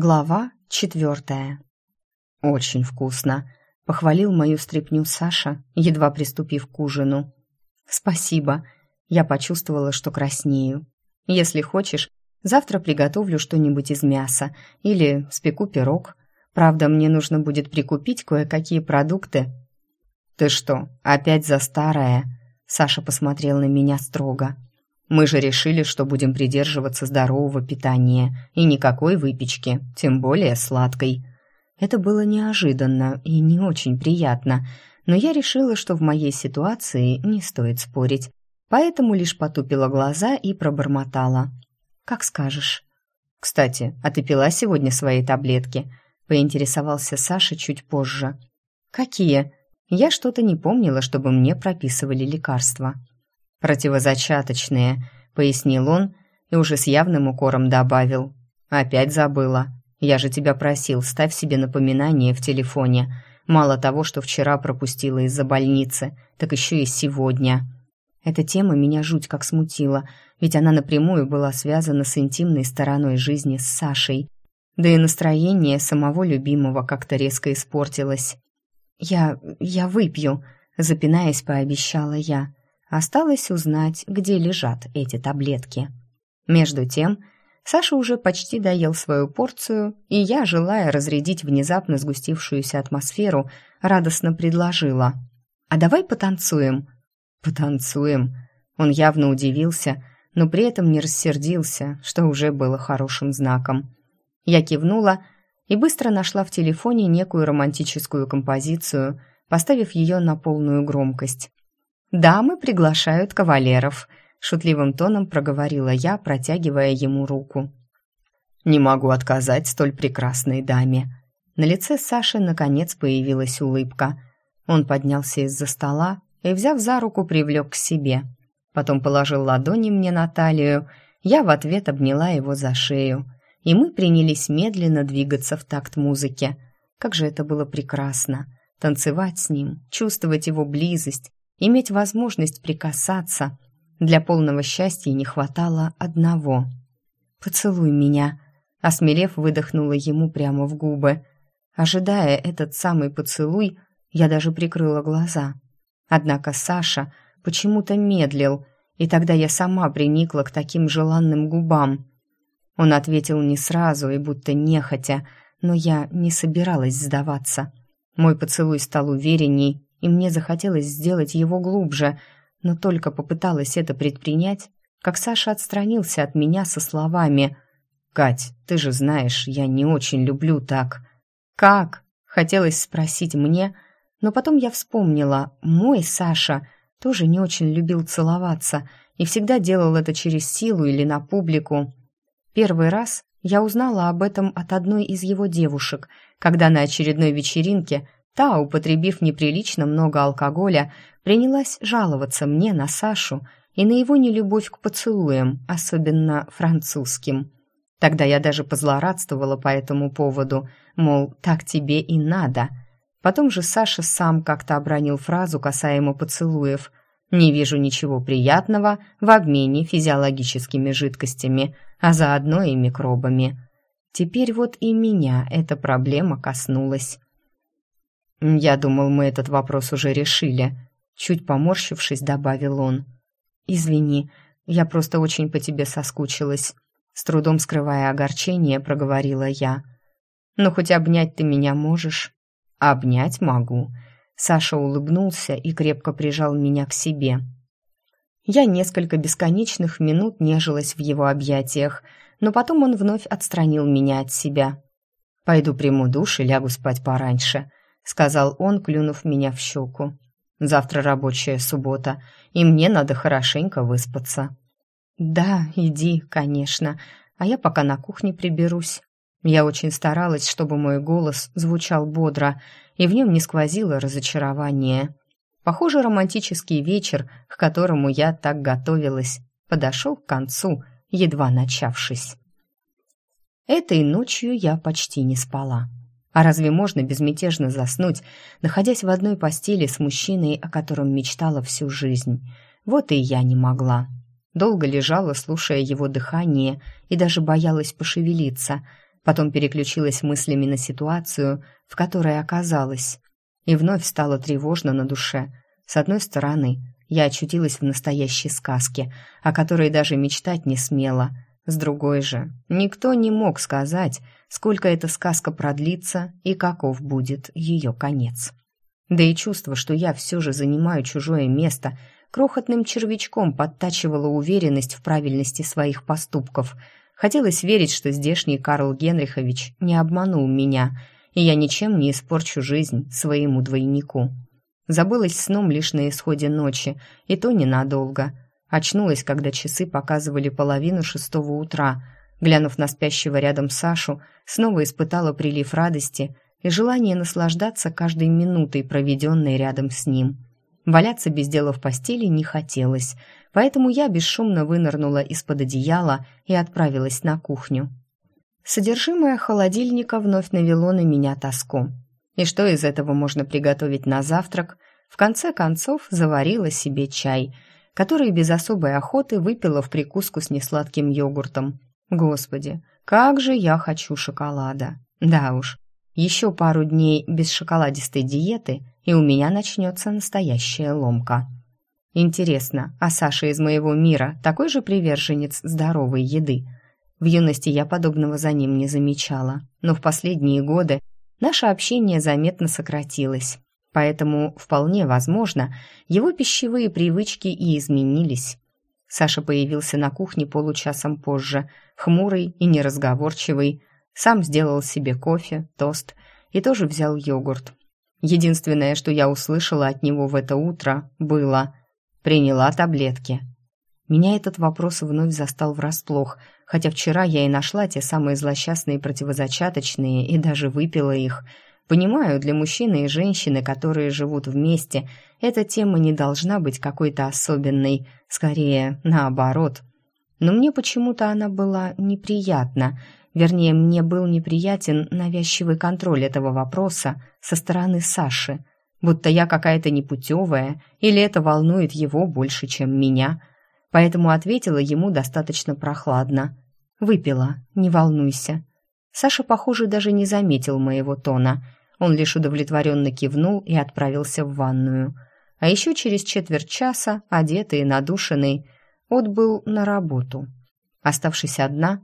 Глава четвертая. «Очень вкусно», — похвалил мою стряпню Саша, едва приступив к ужину. «Спасибо». Я почувствовала, что краснею. «Если хочешь, завтра приготовлю что-нибудь из мяса или спеку пирог. Правда, мне нужно будет прикупить кое-какие продукты». «Ты что, опять за старое?» Саша посмотрел на меня строго. Мы же решили, что будем придерживаться здорового питания и никакой выпечки, тем более сладкой. Это было неожиданно и не очень приятно, но я решила, что в моей ситуации не стоит спорить, поэтому лишь потупила глаза и пробормотала. «Как скажешь». «Кстати, а ты пила сегодня свои таблетки?» — поинтересовался Саша чуть позже. «Какие?» Я что-то не помнила, чтобы мне прописывали лекарства. «Противозачаточные», — пояснил он и уже с явным укором добавил. «Опять забыла. Я же тебя просил, ставь себе напоминание в телефоне. Мало того, что вчера пропустила из-за больницы, так еще и сегодня». Эта тема меня жуть как смутила, ведь она напрямую была связана с интимной стороной жизни с Сашей. Да и настроение самого любимого как-то резко испортилось. «Я... я выпью», — запинаясь, пообещала я. Осталось узнать, где лежат эти таблетки. Между тем, Саша уже почти доел свою порцию, и я, желая разрядить внезапно сгустившуюся атмосферу, радостно предложила. «А давай потанцуем?» «Потанцуем?» Он явно удивился, но при этом не рассердился, что уже было хорошим знаком. Я кивнула и быстро нашла в телефоне некую романтическую композицию, поставив ее на полную громкость. «Дамы приглашают кавалеров», — шутливым тоном проговорила я, протягивая ему руку. «Не могу отказать столь прекрасной даме». На лице Саши наконец появилась улыбка. Он поднялся из-за стола и, взяв за руку, привлек к себе. Потом положил ладони мне на талию, я в ответ обняла его за шею, и мы принялись медленно двигаться в такт музыке. Как же это было прекрасно! Танцевать с ним, чувствовать его близость, иметь возможность прикасаться. Для полного счастья не хватало одного. «Поцелуй меня», — осмелев, выдохнула ему прямо в губы. Ожидая этот самый поцелуй, я даже прикрыла глаза. Однако Саша почему-то медлил, и тогда я сама приникла к таким желанным губам. Он ответил не сразу и будто нехотя, но я не собиралась сдаваться. Мой поцелуй стал уверенней и мне захотелось сделать его глубже, но только попыталась это предпринять, как Саша отстранился от меня со словами «Кать, ты же знаешь, я не очень люблю так». «Как?» — хотелось спросить мне, но потом я вспомнила, мой Саша тоже не очень любил целоваться и всегда делал это через силу или на публику. Первый раз я узнала об этом от одной из его девушек, когда на очередной вечеринке Та, употребив неприлично много алкоголя, принялась жаловаться мне на Сашу и на его нелюбовь к поцелуям, особенно французским. Тогда я даже позлорадствовала по этому поводу, мол, так тебе и надо. Потом же Саша сам как-то обронил фразу касаемо поцелуев. «Не вижу ничего приятного в обмене физиологическими жидкостями, а заодно и микробами». Теперь вот и меня эта проблема коснулась. «Я думал, мы этот вопрос уже решили», — чуть поморщившись, добавил он. «Извини, я просто очень по тебе соскучилась», — с трудом скрывая огорчение, проговорила я. «Но хоть обнять ты меня можешь?» «Обнять могу». Саша улыбнулся и крепко прижал меня к себе. Я несколько бесконечных минут нежилась в его объятиях, но потом он вновь отстранил меня от себя. «Пойду приму душ и лягу спать пораньше», сказал он, клюнув меня в щеку. Завтра рабочая суббота, и мне надо хорошенько выспаться. Да, иди, конечно, а я пока на кухне приберусь. Я очень старалась, чтобы мой голос звучал бодро, и в нем не сквозило разочарование. Похоже, романтический вечер, к которому я так готовилась, подошел к концу, едва начавшись. Этой ночью я почти не спала. А разве можно безмятежно заснуть, находясь в одной постели с мужчиной, о котором мечтала всю жизнь? Вот и я не могла. Долго лежала, слушая его дыхание, и даже боялась пошевелиться. потом переключилась мыслями на ситуацию, в которой оказалась. И вновь стало тревожно на душе. С одной стороны, я очутилась в настоящей сказке, о которой даже мечтать не смела. С другой же, никто не мог сказать, сколько эта сказка продлится и каков будет ее конец. Да и чувство, что я все же занимаю чужое место, крохотным червячком подтачивало уверенность в правильности своих поступков. Хотелось верить, что здешний Карл Генрихович не обманул меня, и я ничем не испорчу жизнь своему двойнику. Забылась сном лишь на исходе ночи, и то ненадолго. Очнулась, когда часы показывали половину шестого утра. Глянув на спящего рядом Сашу, снова испытала прилив радости и желание наслаждаться каждой минутой, проведенной рядом с ним. Валяться без дела в постели не хотелось, поэтому я бесшумно вынырнула из-под одеяла и отправилась на кухню. Содержимое холодильника вновь навело на меня тоску. И что из этого можно приготовить на завтрак? В конце концов заварила себе чай, который без особой охоты выпила в прикуску с несладким йогуртом. Господи, как же я хочу шоколада! Да уж, еще пару дней без шоколадистой диеты, и у меня начнется настоящая ломка. Интересно, а Саша из моего мира такой же приверженец здоровой еды? В юности я подобного за ним не замечала, но в последние годы наше общение заметно сократилось, поэтому вполне возможно, его пищевые привычки и изменились. Саша появился на кухне получасом позже, хмурый и неразговорчивый, сам сделал себе кофе, тост и тоже взял йогурт. Единственное, что я услышала от него в это утро, было «приняла таблетки». Меня этот вопрос вновь застал врасплох, хотя вчера я и нашла те самые злосчастные противозачаточные и даже выпила их. Понимаю, для мужчины и женщины, которые живут вместе, эта тема не должна быть какой-то особенной, скорее, наоборот. Но мне почему-то она была неприятна, вернее, мне был неприятен навязчивый контроль этого вопроса со стороны Саши, будто я какая-то непутевая, или это волнует его больше, чем меня – поэтому ответила ему достаточно прохладно. «Выпила, не волнуйся». Саша, похоже, даже не заметил моего тона. Он лишь удовлетворенно кивнул и отправился в ванную. А еще через четверть часа, одетый и надушенный, отбыл на работу. Оставшись одна,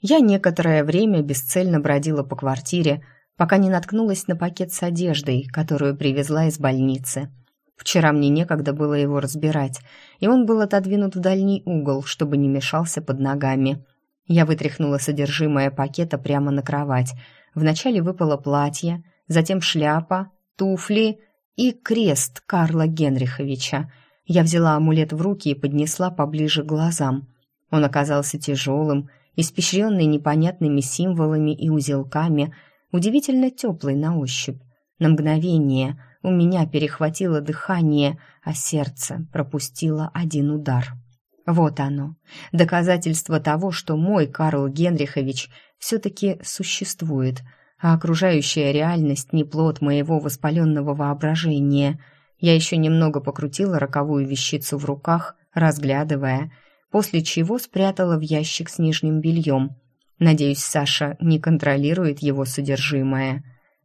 я некоторое время бесцельно бродила по квартире, пока не наткнулась на пакет с одеждой, которую привезла из больницы. Вчера мне некогда было его разбирать, и он был отодвинут в дальний угол, чтобы не мешался под ногами. Я вытряхнула содержимое пакета прямо на кровать. Вначале выпало платье, затем шляпа, туфли и крест Карла Генриховича. Я взяла амулет в руки и поднесла поближе к глазам. Он оказался тяжелым, испещренный непонятными символами и узелками, удивительно теплый на ощупь. На мгновение – у меня перехватило дыхание, а сердце пропустило один удар. Вот оно, доказательство того, что мой Карл Генрихович все-таки существует, а окружающая реальность не плод моего воспаленного воображения. Я еще немного покрутила роковую вещицу в руках, разглядывая, после чего спрятала в ящик с нижним бельем. Надеюсь, Саша не контролирует его содержимое.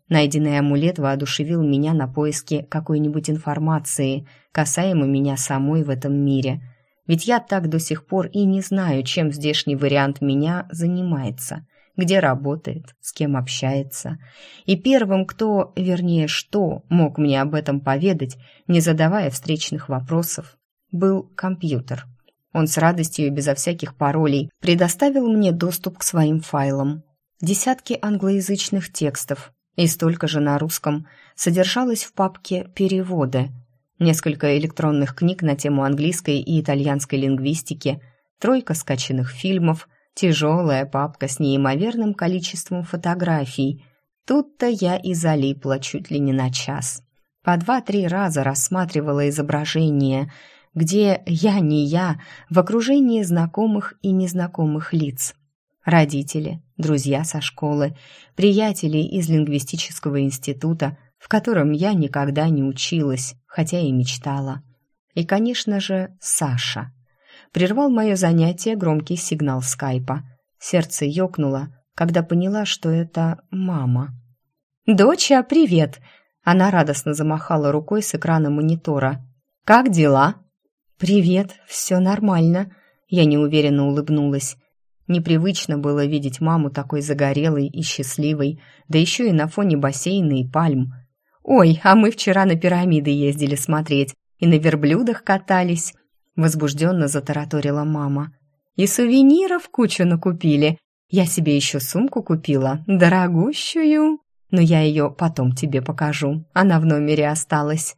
Найденный амулет воодушевил меня на поиски какой-нибудь информации, касаемо меня самой в этом мире. Ведь я так до сих пор и не знаю, чем здешний вариант меня занимается, где работает, с кем общается. И первым, кто, вернее, что мог мне об этом поведать, не задавая встречных вопросов, был компьютер. Он с радостью и безо всяких паролей предоставил мне доступ к своим файлам. Десятки англоязычных текстов, и столько же на русском содержалось в папке «Переводы», несколько электронных книг на тему английской и итальянской лингвистики, тройка скачанных фильмов, тяжелая папка с неимоверным количеством фотографий. Тут-то я и залипла чуть ли не на час. По два-три раза рассматривала изображение, где я не я в окружении знакомых и незнакомых лиц. Родители, друзья со школы, приятели из лингвистического института, в котором я никогда не училась, хотя и мечтала. И, конечно же, Саша. Прервал мое занятие громкий сигнал скайпа. Сердце ёкнуло, когда поняла, что это мама. «Доча, привет!» Она радостно замахала рукой с экрана монитора. «Как дела?» «Привет, все нормально», — я неуверенно улыбнулась. Непривычно было видеть маму такой загорелой и счастливой, да еще и на фоне бассейна и пальм. «Ой, а мы вчера на пирамиды ездили смотреть и на верблюдах катались», — возбужденно затараторила мама. «И сувениров кучу накупили. Я себе еще сумку купила, дорогущую» но я ее потом тебе покажу. Она в номере осталась».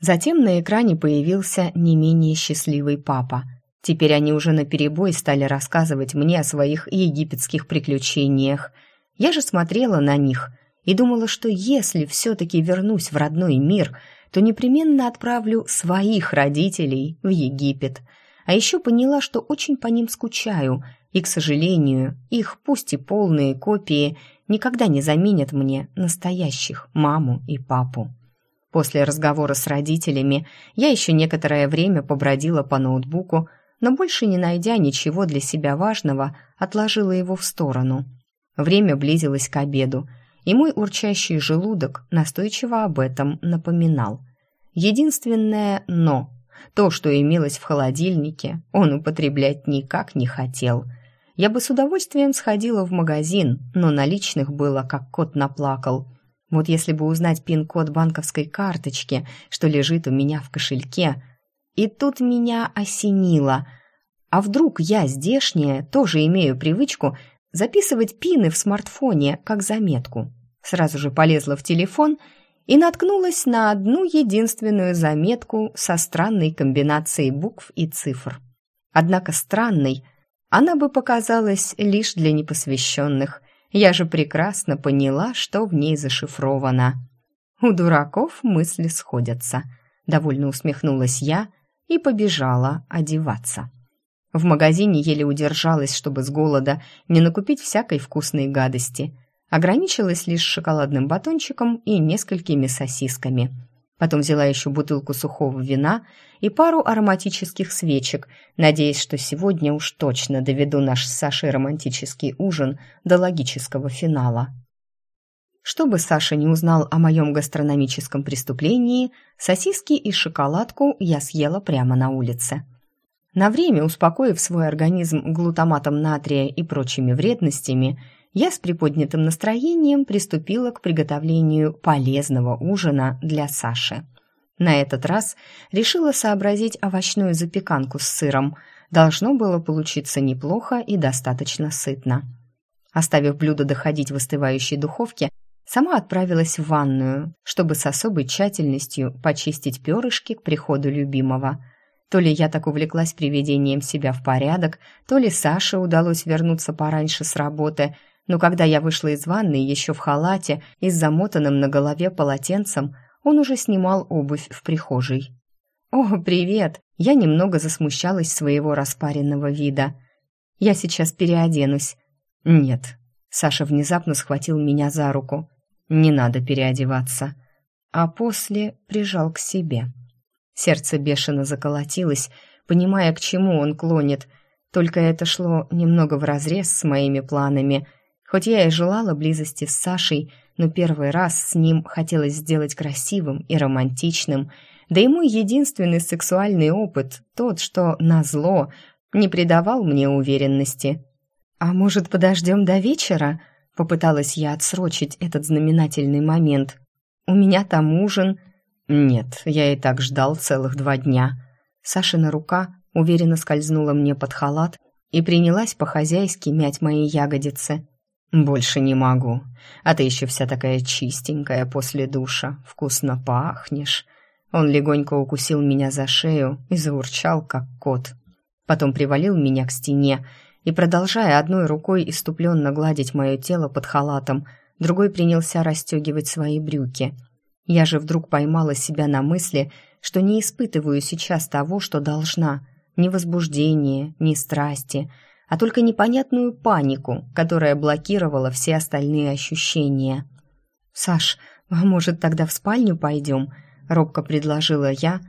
Затем на экране появился не менее счастливый папа. Теперь они уже наперебой стали рассказывать мне о своих египетских приключениях. Я же смотрела на них и думала, что если все-таки вернусь в родной мир, то непременно отправлю своих родителей в Египет. А еще поняла, что очень по ним скучаю, и, к сожалению, их, пусть и полные копии, никогда не заменят мне настоящих маму и папу. После разговора с родителями я еще некоторое время побродила по ноутбуку, но больше не найдя ничего для себя важного, отложила его в сторону. Время близилось к обеду, и мой урчащий желудок настойчиво об этом напоминал. Единственное «но» — то, что имелось в холодильнике, он употреблять никак не хотел — я бы с удовольствием сходила в магазин, но наличных было, как кот наплакал. Вот если бы узнать пин-код банковской карточки, что лежит у меня в кошельке. И тут меня осенило. А вдруг я здешняя тоже имею привычку записывать пины в смартфоне как заметку? Сразу же полезла в телефон и наткнулась на одну единственную заметку со странной комбинацией букв и цифр. Однако странной она бы показалась лишь для непосвященных. Я же прекрасно поняла, что в ней зашифровано. У дураков мысли сходятся. Довольно усмехнулась я и побежала одеваться. В магазине еле удержалась, чтобы с голода не накупить всякой вкусной гадости. Ограничилась лишь шоколадным батончиком и несколькими сосисками – Потом взяла еще бутылку сухого вина и пару ароматических свечек, надеясь, что сегодня уж точно доведу наш с Сашей романтический ужин до логического финала. Чтобы Саша не узнал о моем гастрономическом преступлении, сосиски и шоколадку я съела прямо на улице. На время, успокоив свой организм глутаматом натрия и прочими вредностями, я с приподнятым настроением приступила к приготовлению полезного ужина для Саши. На этот раз решила сообразить овощную запеканку с сыром. Должно было получиться неплохо и достаточно сытно. Оставив блюдо доходить в остывающей духовке, сама отправилась в ванную, чтобы с особой тщательностью почистить перышки к приходу любимого. То ли я так увлеклась приведением себя в порядок, то ли Саше удалось вернуться пораньше с работы – но когда я вышла из ванной еще в халате и с замотанным на голове полотенцем, он уже снимал обувь в прихожей. «О, привет!» Я немного засмущалась своего распаренного вида. «Я сейчас переоденусь». «Нет». Саша внезапно схватил меня за руку. «Не надо переодеваться». А после прижал к себе. Сердце бешено заколотилось, понимая, к чему он клонит. Только это шло немного вразрез с моими планами — Хоть я и желала близости с Сашей, но первый раз с ним хотелось сделать красивым и романтичным, да мой единственный сексуальный опыт, тот, что назло, не придавал мне уверенности. «А может, подождем до вечера?» — попыталась я отсрочить этот знаменательный момент. «У меня там ужин...» «Нет, я и так ждал целых два дня». Сашина рука уверенно скользнула мне под халат и принялась по-хозяйски мять мои ягодицы. «Больше не могу. А ты еще вся такая чистенькая после душа. Вкусно пахнешь». Он легонько укусил меня за шею и заурчал, как кот. Потом привалил меня к стене и, продолжая одной рукой иступленно гладить мое тело под халатом, другой принялся расстегивать свои брюки. Я же вдруг поймала себя на мысли, что не испытываю сейчас того, что должна. Ни возбуждения, ни страсти — а только непонятную панику, которая блокировала все остальные ощущения. «Саш, а может, тогда в спальню пойдем?» — робко предложила я,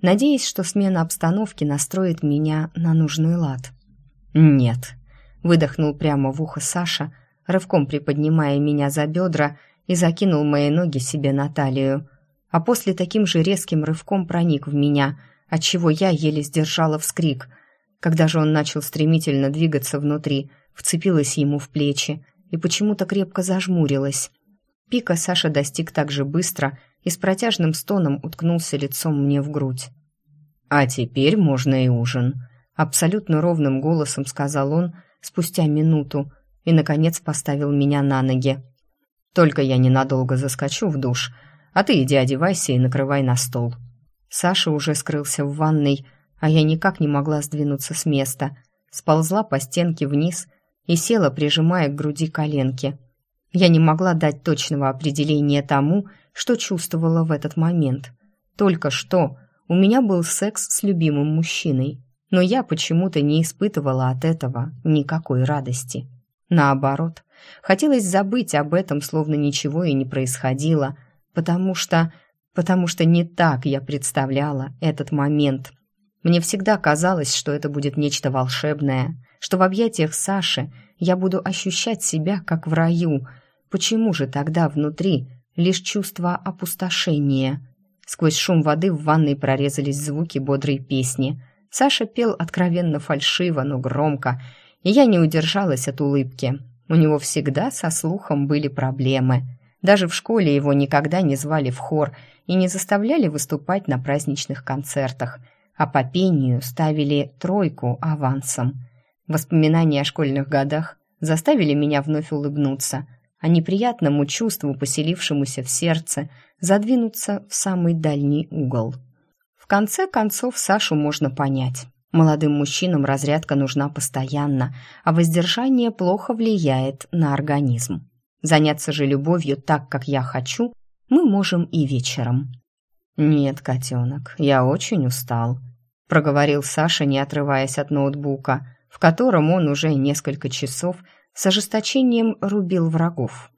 надеясь, что смена обстановки настроит меня на нужный лад. «Нет», — выдохнул прямо в ухо Саша, рывком приподнимая меня за бедра и закинул мои ноги себе на талию. А после таким же резким рывком проник в меня, отчего я еле сдержала вскрик. Когда же он начал стремительно двигаться внутри, вцепилась ему в плечи и почему-то крепко зажмурилась. Пика Саша достиг так же быстро и с протяжным стоном уткнулся лицом мне в грудь. «А теперь можно и ужин», — абсолютно ровным голосом сказал он спустя минуту и, наконец, поставил меня на ноги. «Только я ненадолго заскочу в душ, а ты иди одевайся и накрывай на стол». Саша уже скрылся в ванной, а я никак не могла сдвинуться с места. Сползла по стенке вниз и села, прижимая к груди коленки. Я не могла дать точного определения тому, что чувствовала в этот момент. Только что у меня был секс с любимым мужчиной, но я почему-то не испытывала от этого никакой радости. Наоборот, хотелось забыть об этом, словно ничего и не происходило, потому что... потому что не так я представляла этот момент. Мне всегда казалось, что это будет нечто волшебное, что в объятиях Саши я буду ощущать себя как в раю. Почему же тогда внутри лишь чувство опустошения. Сквозь шум воды в ванной прорезались звуки бодрой песни. Саша пел откровенно фальшиво, но громко, и я не удержалась от улыбки. У него всегда со слухом были проблемы. Даже в школе его никогда не звали в хор и не заставляли выступать на праздничных концертах, а по пению ставили тройку авансом. Воспоминания о школьных годах заставили меня вновь улыбнуться – а неприятному чувству, поселившемуся в сердце, задвинуться в самый дальний угол. В конце концов, Сашу можно понять. Молодым мужчинам разрядка нужна постоянно, а воздержание плохо влияет на организм. Заняться же любовью так, как я хочу, мы можем и вечером. «Нет, котенок, я очень устал», — проговорил Саша, не отрываясь от ноутбука, в котором он уже несколько часов с ожесточением рубил врагов.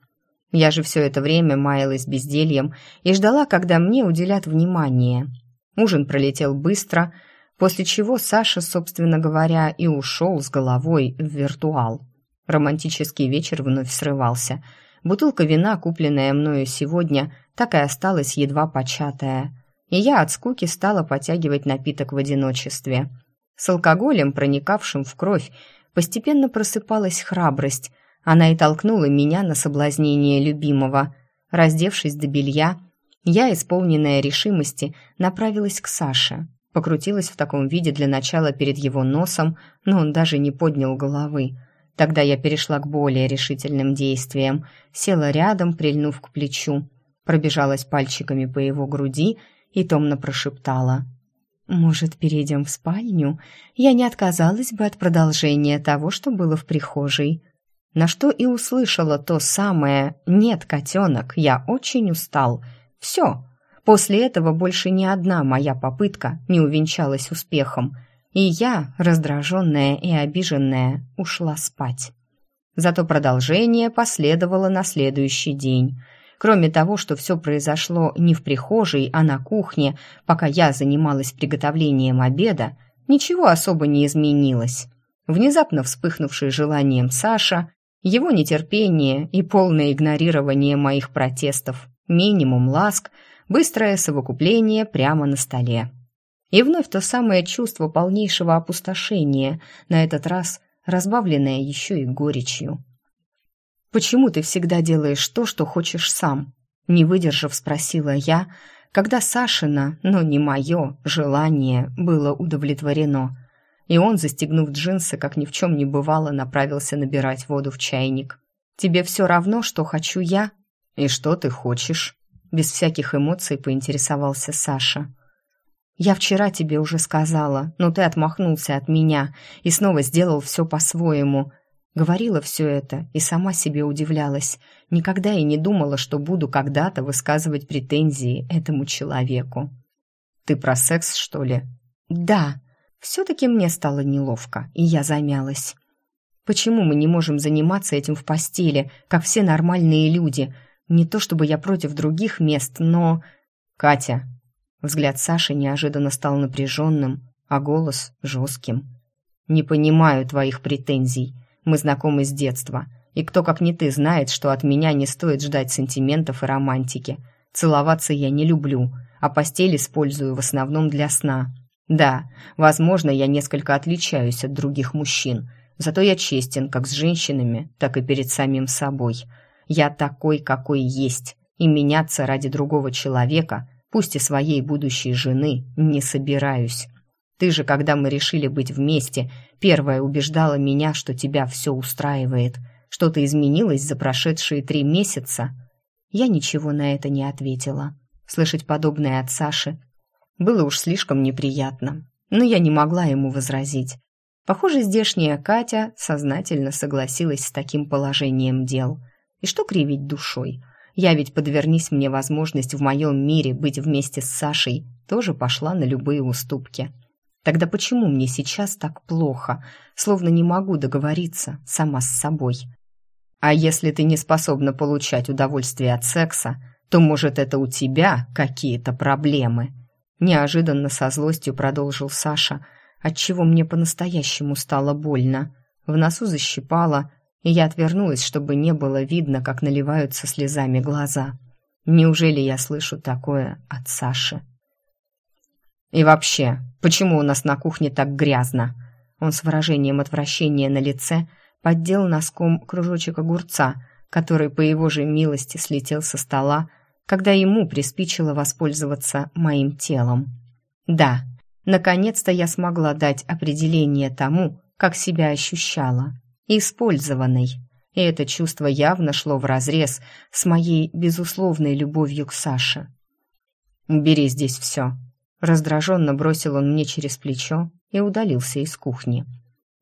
Я же все это время маялась бездельем и ждала, когда мне уделят внимание. Ужин пролетел быстро, после чего Саша, собственно говоря, и ушел с головой в виртуал. Романтический вечер вновь срывался. Бутылка вина, купленная мною сегодня, так и осталась едва початая. И я от скуки стала потягивать напиток в одиночестве. С алкоголем, проникавшим в кровь, постепенно просыпалась храбрость. Она и толкнула меня на соблазнение любимого. Раздевшись до белья, я, исполненная решимости, направилась к Саше. Покрутилась в таком виде для начала перед его носом, но он даже не поднял головы. Тогда я перешла к более решительным действиям, села рядом, прильнув к плечу, пробежалась пальчиками по его груди и томно прошептала «Может, перейдем в спальню? Я не отказалась бы от продолжения того, что было в прихожей». На что и услышала то самое «Нет, котенок, я очень устал». Все. После этого больше ни одна моя попытка не увенчалась успехом, и я, раздраженная и обиженная, ушла спать. Зато продолжение последовало на следующий день – Кроме того, что все произошло не в прихожей, а на кухне, пока я занималась приготовлением обеда, ничего особо не изменилось. Внезапно вспыхнувший желанием Саша, его нетерпение и полное игнорирование моих протестов, минимум ласк, быстрое совокупление прямо на столе. И вновь то самое чувство полнейшего опустошения, на этот раз разбавленное еще и горечью. «Почему ты всегда делаешь то, что хочешь сам?» Не выдержав, спросила я, когда Сашина, но не мое, желание было удовлетворено. И он, застегнув джинсы, как ни в чем не бывало, направился набирать воду в чайник. «Тебе все равно, что хочу я?» «И что ты хочешь?» Без всяких эмоций поинтересовался Саша. «Я вчера тебе уже сказала, но ты отмахнулся от меня и снова сделал все по-своему», Говорила все это и сама себе удивлялась. Никогда и не думала, что буду когда-то высказывать претензии этому человеку. «Ты про секс, что ли?» «Да». Все-таки мне стало неловко, и я замялась. «Почему мы не можем заниматься этим в постели, как все нормальные люди? Не то чтобы я против других мест, но...» «Катя!» Взгляд Саши неожиданно стал напряженным, а голос — жестким. «Не понимаю твоих претензий. Мы знакомы с детства, И кто, как не ты, знает, что от меня не стоит ждать сантиментов и романтики. Целоваться я не люблю, а постель использую в основном для сна. Да, возможно, я несколько отличаюсь от других мужчин, зато я честен как с женщинами, так и перед самим собой. Я такой, какой есть, и меняться ради другого человека, пусть и своей будущей жены, не собираюсь. Ты же, когда мы решили быть вместе, первая убеждала меня, что тебя все устраивает. Что-то изменилось за прошедшие три месяца. Я ничего на это не ответила. Слышать подобное от Саши было уж слишком неприятно, но я не могла ему возразить. Похоже, здешняя Катя сознательно согласилась с таким положением дел. И что кривить душой? Я ведь, подвернись мне возможность в моем мире быть вместе с Сашей, тоже пошла на любые уступки. Тогда почему мне сейчас так плохо, словно не могу договориться сама с собой? А если ты не способна получать удовольствие от секса, то, может, это у тебя какие-то проблемы?» Неожиданно со злостью продолжил Саша, отчего мне по-настоящему стало больно. В носу защипало, и я отвернулась, чтобы не было видно, как наливаются слезами глаза. Неужели я слышу такое от Саши? «И вообще, почему у нас на кухне так грязно?» Он с выражением отвращения на лице поддел носком кружочек огурца, который по его же милости слетел со стола, когда ему приспичило воспользоваться моим телом. Да, наконец-то я смогла дать определение тому, как себя ощущала. Использованной. И это чувство явно шло вразрез с моей безусловной любовью к Саше. «Убери здесь все», — раздраженно бросил он мне через плечо и удалился из кухни.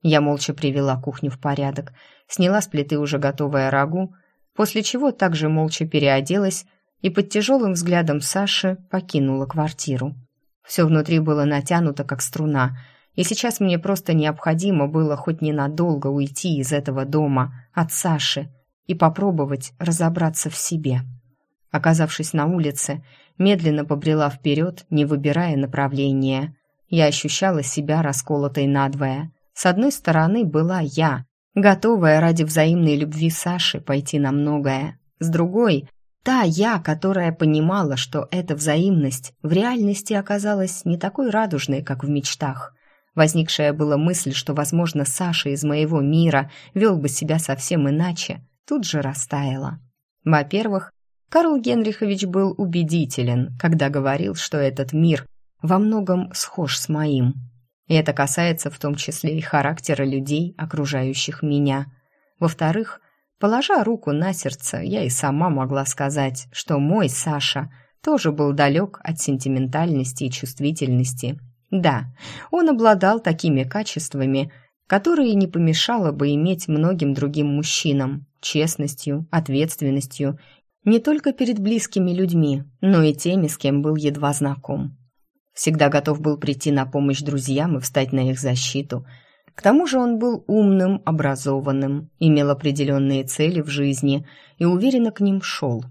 Я молча привела кухню в порядок, сняла с плиты уже готовое рагу, после чего также молча переоделась и под тяжелым взглядом Саши покинула квартиру. Все внутри было натянуто, как струна, и сейчас мне просто необходимо было хоть ненадолго уйти из этого дома, от Саши, и попробовать разобраться в себе. Оказавшись на улице, медленно побрела вперед, не выбирая направления. Я ощущала себя расколотой надвое. С одной стороны была я, готовая ради взаимной любви Саши пойти на многое. С другой Та я, которая понимала, что эта взаимность в реальности оказалась не такой радужной, как в мечтах. Возникшая была мысль, что, возможно, Саша из моего мира вел бы себя совсем иначе, тут же растаяла. Во-первых, Карл Генрихович был убедителен, когда говорил, что этот мир во многом схож с моим. И это касается в том числе и характера людей, окружающих меня. Во-вторых, Положа руку на сердце, я и сама могла сказать, что мой Саша тоже был далек от сентиментальности и чувствительности. Да, он обладал такими качествами, которые не помешало бы иметь многим другим мужчинам, честностью, ответственностью, не только перед близкими людьми, но и теми, с кем был едва знаком. Всегда готов был прийти на помощь друзьям и встать на их защиту – к тому же он был умным, образованным, имел определенные цели в жизни и уверенно к ним шел.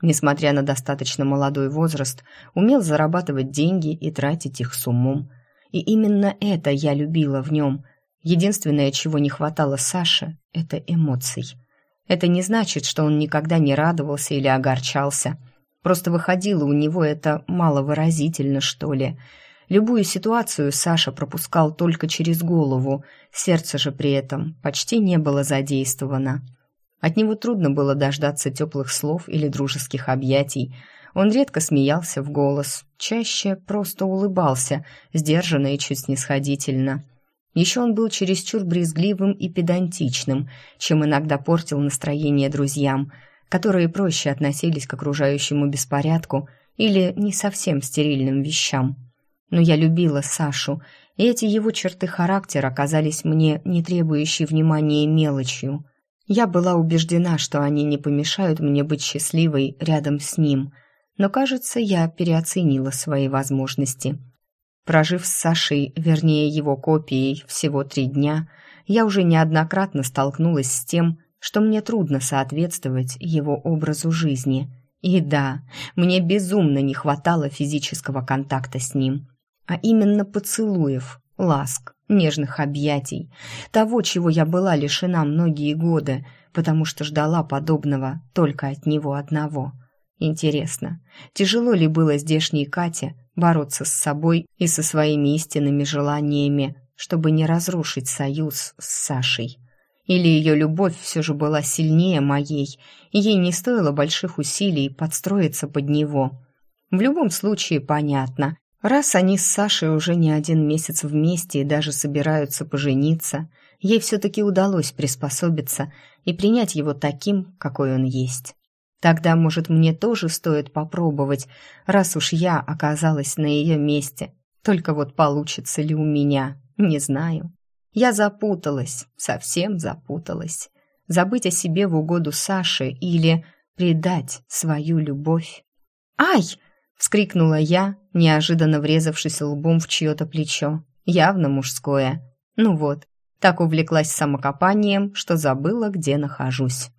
Несмотря на достаточно молодой возраст, умел зарабатывать деньги и тратить их с умом. И именно это я любила в нем. Единственное, чего не хватало Саше, это эмоций. Это не значит, что он никогда не радовался или огорчался. Просто выходило у него это маловыразительно, что ли – Любую ситуацию Саша пропускал только через голову, сердце же при этом почти не было задействовано. От него трудно было дождаться теплых слов или дружеских объятий. Он редко смеялся в голос, чаще просто улыбался, сдержанно и чуть снисходительно. Еще он был чересчур брезгливым и педантичным, чем иногда портил настроение друзьям, которые проще относились к окружающему беспорядку или не совсем стерильным вещам. Но я любила Сашу, и эти его черты характера казались мне не требующей внимания мелочью. Я была убеждена, что они не помешают мне быть счастливой рядом с ним, но, кажется, я переоценила свои возможности. Прожив с Сашей, вернее его копией, всего три дня, я уже неоднократно столкнулась с тем, что мне трудно соответствовать его образу жизни. И да, мне безумно не хватало физического контакта с ним а именно поцелуев. Ласк, нежных объятий, того, чего я была лишена многие годы, потому что ждала подобного только от него одного. Интересно, тяжело ли было здешней Кате бороться с собой и со своими истинными желаниями, чтобы не разрушить союз с Сашей? Или ее любовь все же была сильнее моей, и ей не стоило больших усилий подстроиться под него? В любом случае понятно, Раз они с Сашей уже не один месяц вместе и даже собираются пожениться, ей все-таки удалось приспособиться и принять его таким, какой он есть. Тогда, может, мне тоже стоит попробовать, раз уж я оказалась на ее месте. Только вот получится ли у меня, не знаю. Я запуталась, совсем запуталась. Забыть о себе в угоду Саше или предать свою любовь. «Ай!» Вскрикнула я, неожиданно врезавшись лбом в чье-то плечо. Явно мужское. Ну вот, так увлеклась самокопанием, что забыла, где нахожусь.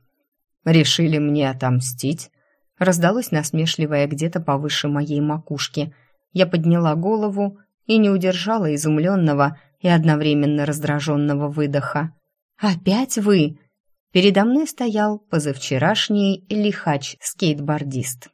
«Решили мне отомстить?» Раздалось насмешливое где-то повыше моей макушки. Я подняла голову и не удержала изумленного и одновременно раздраженного выдоха. «Опять вы?» Передо мной стоял позавчерашний лихач-скейтбордист.